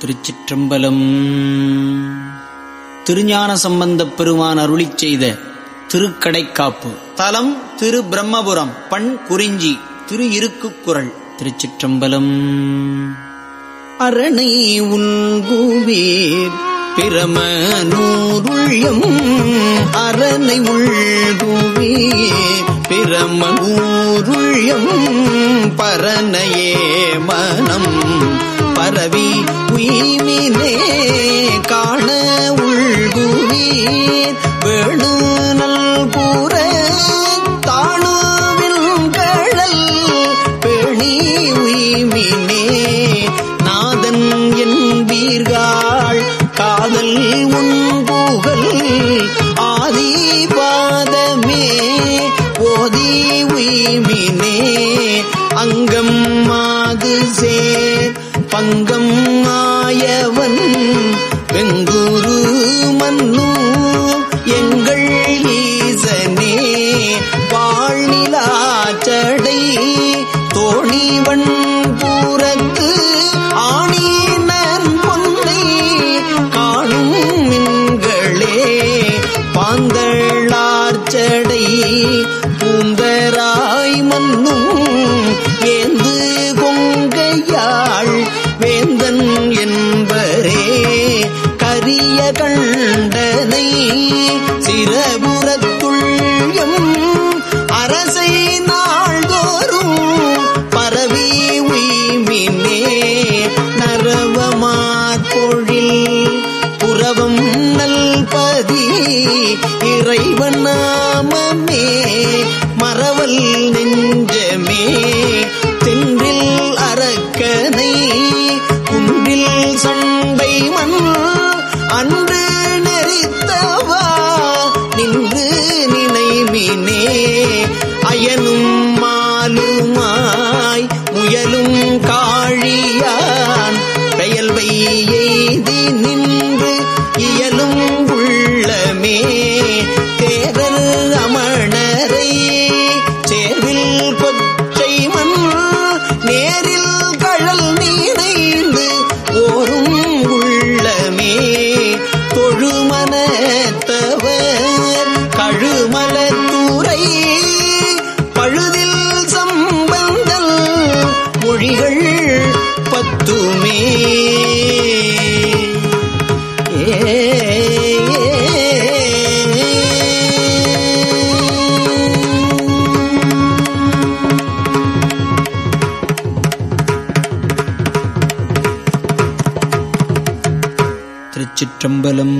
திருச்சிற்றம்பலம். திருஞான சம்பந்தப் பெருமான் அருளிச் செய்த திருக்கடைக்காப்பு. தலம் திரு பிரம்மபுரம் பண் குறிஞ்சி திரு இருக்குக்குரல் திருச்சிற்றம்பலம். அரணை உள்குவீர் பிரமனூருள்யம் அரணை உள்குவீர் பிரமனூருள்யம் பரணையே மனம் பரவி உயிமினே காண உள்குவீர். வேணு நல் கூற தாணுவில் கழல் பெணி உயிமினே நாதன் என்பீர்கள் காதல் உண்புகழ் ஆதி பாதமே ஓதி உயிமினே அங்கம் மாது பங்கம் மாயவன் வெங்குரு மன்னு எங்கள் கரிய கண்டனை சிறபுறத்துள்யம் அரசை நாள்தோறும் பரவி உய்மினே நரவமாற்பொழில் புறவம் நல்பதி இறைவன் நாமமே மறவல் நெஞ்சமே அன்று நெறித்தவா? நின்று நினைவினே. அயனும் மாலுமாய் முயலும் காழியான். பெயல்வை எய்தி நின்று இயலும் உள்ளமே. பத்துமே. திருச்சிற்றம்பலம்.